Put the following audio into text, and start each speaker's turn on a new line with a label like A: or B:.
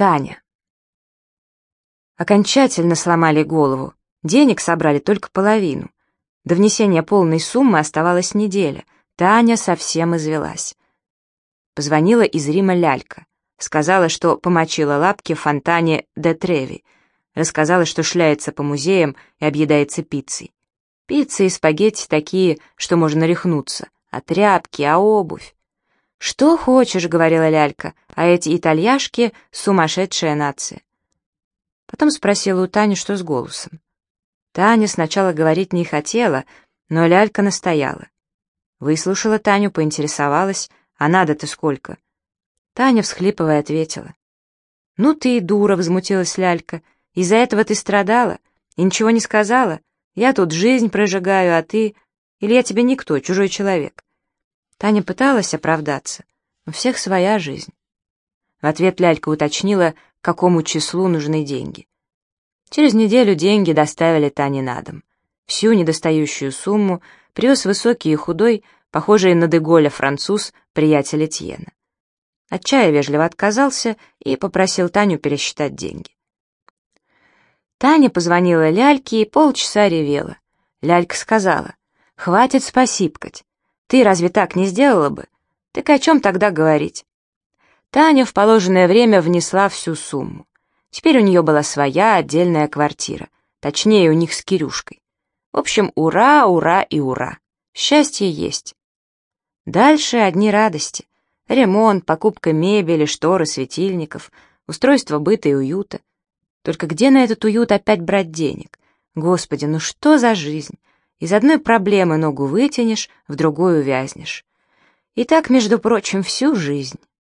A: Таня. Окончательно сломали голову. Денег собрали только половину. До внесения полной суммы оставалась неделя. Таня совсем извелась. Позвонила из Рима лялька. Сказала, что помочила лапки в фонтане де Треви. Рассказала, что шляется по музеям и объедается пиццей. Пицца и спагетти такие, что можно рехнуться. А тряпки, а обувь. «Что хочешь», — говорила лялька, «а эти итальяшки — сумасшедшая нация». Потом спросила у Тани, что с голосом. Таня сначала говорить не хотела, но лялька настояла. Выслушала Таню, поинтересовалась, а надо-то сколько? Таня, всхлипывая, ответила. «Ну ты и дура», — возмутилась лялька, «из-за этого ты страдала и ничего не сказала? Я тут жизнь прожигаю, а ты... Или я тебе никто, чужой человек?» Таня пыталась оправдаться. У всех своя жизнь. В ответ лялька уточнила, какому числу нужны деньги. Через неделю деньги доставили Тане на дом. Всю недостающую сумму привез высокий и худой, похожий на Деголя француз, приятель Этьена. От вежливо отказался и попросил Таню пересчитать деньги. Таня позвонила Ляльке и полчаса ревела. Лялька сказала, «Хватит спасибкать. Ты разве так не сделала бы? Так о чем тогда говорить? Таня в положенное время внесла всю сумму. Теперь у нее была своя отдельная квартира, точнее, у них с Кирюшкой. В общем, ура, ура и ура. Счастье есть. Дальше одни радости. Ремонт, покупка мебели, шторы, светильников, устройство быта и уюта. Только где на этот уют опять брать денег? Господи, ну что за жизнь? Из одной проблемы ногу вытянешь, в другую вязнешь. И так, между прочим, всю жизнь.